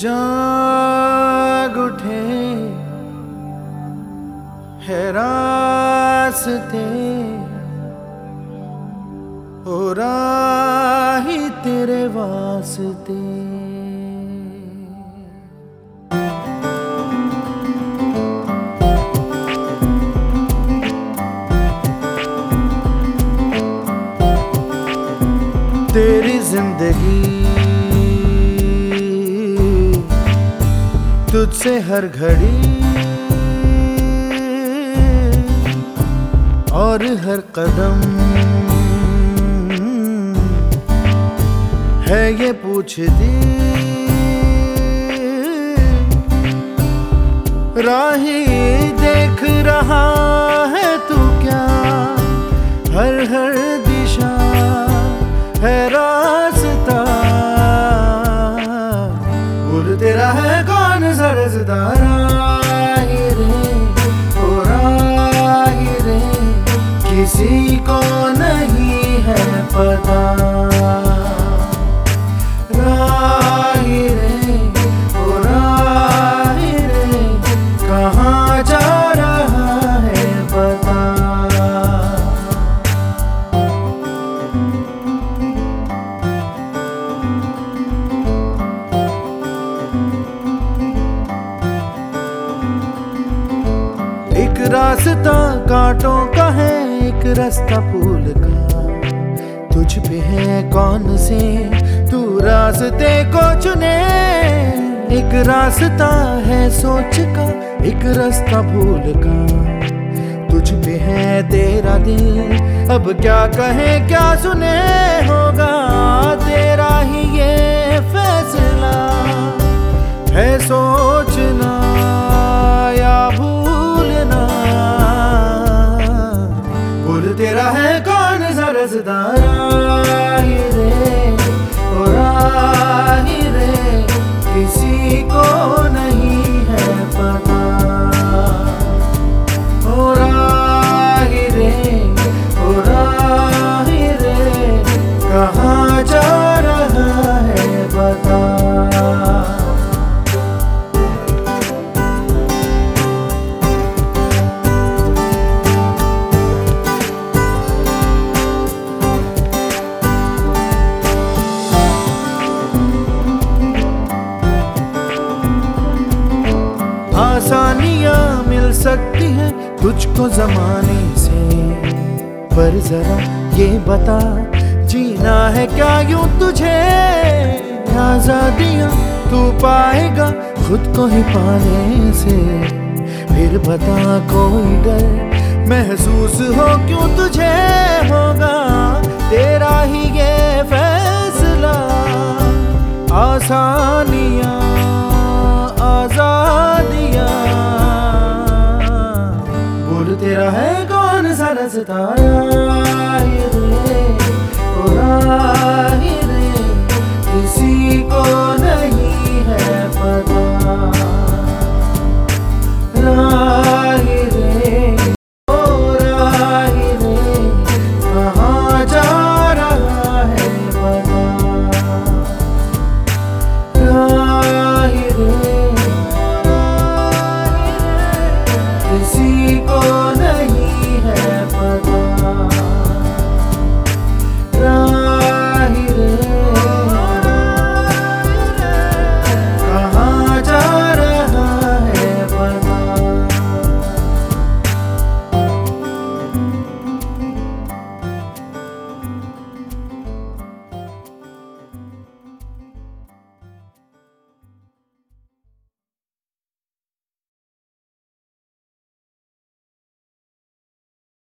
जाग उठे है रास्ते हो राही तेरे वास्ते। तेरी ज़िंदगी तुझसे हर घड़ी और हर कदम है ये पूछती राही देख रहा है तू क्या? हर हर दिशा है किसी को नहीं है पता। रास्ता कांटों का है एक रास्ता फूल का। तुझ पे है कौन से? तू रास्ते को चुने। एक रास्ता है सोच का, एक रास्ता भूल का। तुझ पे है तेरा दिल, अब क्या कहे, क्या सुने? होगा तेरा ही ये फैसला। है सोचना कौन सकती है तुझको जमाने से। पर जरा ये बता, जीना है क्या यूँ तुझे? आजादियाँ तू पाएगा खुद को ही पाने से। फिर बता कोई डर, महसूस हो क्यों तुझे होगा? तेरा ही ये फैसला। आसानियाँ सताया किसी को नहीं है पता राहिरे ओ राहिरे कहाँ जा रहा है पता राहिरे किसी को